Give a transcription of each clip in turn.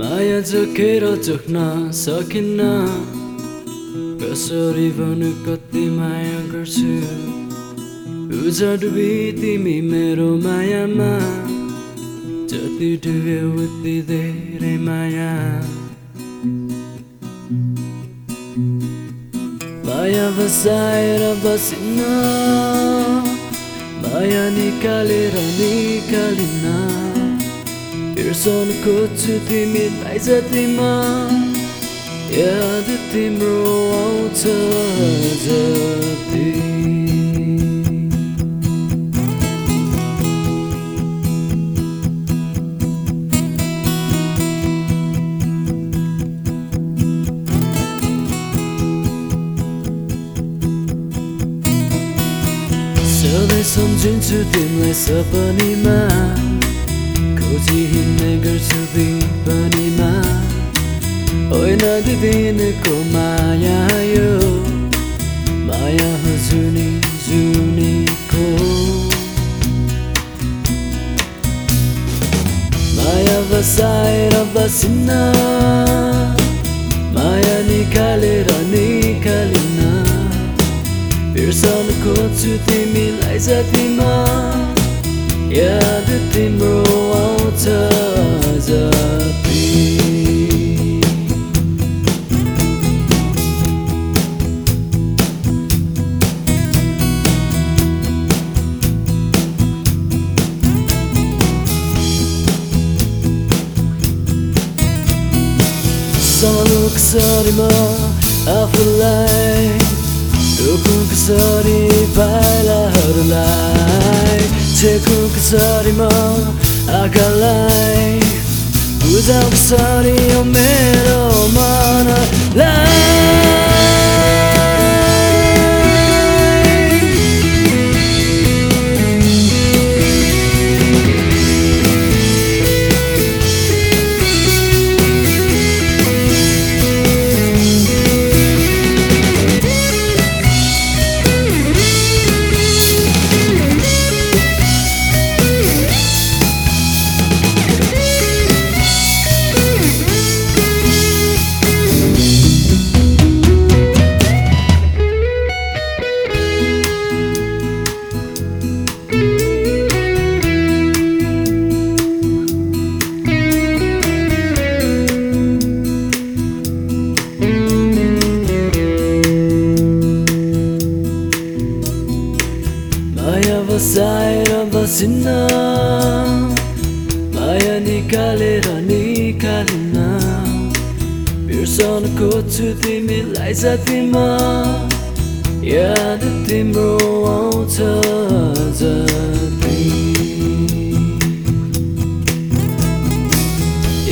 माया जोखेर जोख्न सकिन्न। कसरी भन्नु कति माया गर्छु। डुबी तिमी मेरो मायामा। जति डुब्यो उति धेरै माया। माया बसाएर बसिन्न। माया निकालेर निकालिन्न। बिर्साउनु खोज्छु तिमीलाई जतिमा याद तिम्रो आउँछ जति सधैँ सम्झिन्छु तिमीलाई सपनीमा खोजी हिँड्ने गर्छु विपनीमा होइन दिनको माया यो माया जुनी जुनीको माया बसाएर बसिन्न माया निकालेर निकालिन्न बिर्साउनु खोज्छु तिमीलाई जतिमा याद तिम्रो आउँछ जति सानो कसरीमा आफूलाई रोक्नु कसरी पाइलाहरूलाई छेक्नु कसरीमा आँखालाई बुझाउ कसरी यो मेरो मनलाई माया बसाएर बसिन्न माया निकालेर निकालिन्न बिर्साउनु खोज्छु तिमीलाई जतिमा याद तिम्रो आउँछ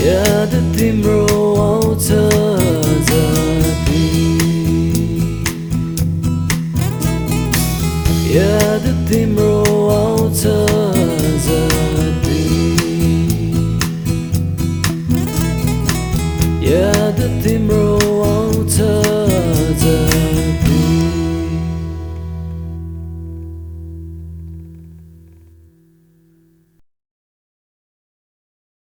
याद तिम्रो Yeah, the timber deep Yeah, the